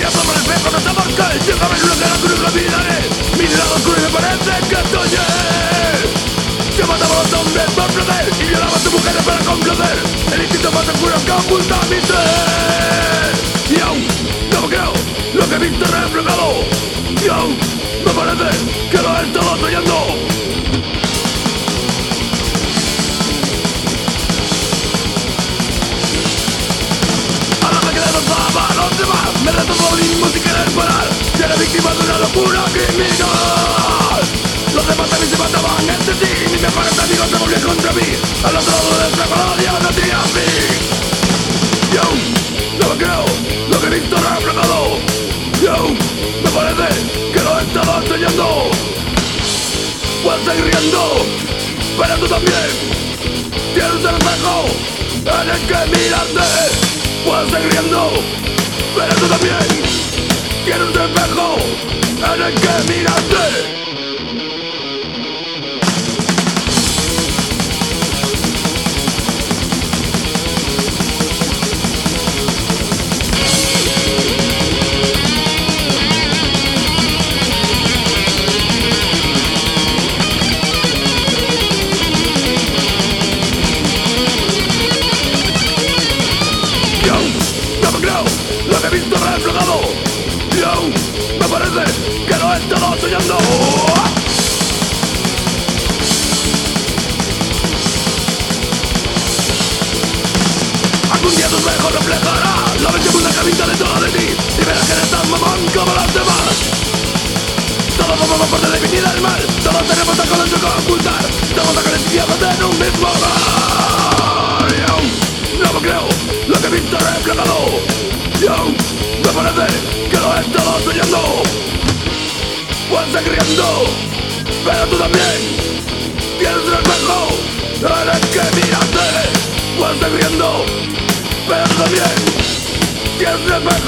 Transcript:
Déjame en una cara cruz la miraré Mi lado oscuro y me parece que estoy Te mataba los hombres por placer Y violaba a tu mujer para complacer. El instinto más oscuro que oculta mi ser. Y aún no creo lo que he visto reflejado Y aún me parece que lo he estado soñando Me mismo sin querer parar Y era víctima de una locura criminal. Los demás también se mataban entre sí Mis mejores amigos se volvían contra mí. Al otro lado de esta colonia no tenía fin. Yo no me creo lo que he visto reflejado Yo me parece que lo estaba soñando Puedes seguir riendo Pero tú también Tienes un espejo en el que mirarte Riendo pero tú también tienes un espejo en el que mirarte soñando. Algún día tu espejo reflejará La una cabita dentro de ti. Y verás que eres tan mamón como los demás. Todos formamos parte de mi vida del mal. Todos tenemos algo dentro que ocultar. Estamos acariciados en un mismo hogar No me creo lo que he visto reflejado. Yo me parece que lo he estado soñando Seguir riendo, pero tú también tienes un espejo en el que mirarte. Puedes seguir riendo, pero tú también tienes un espejo.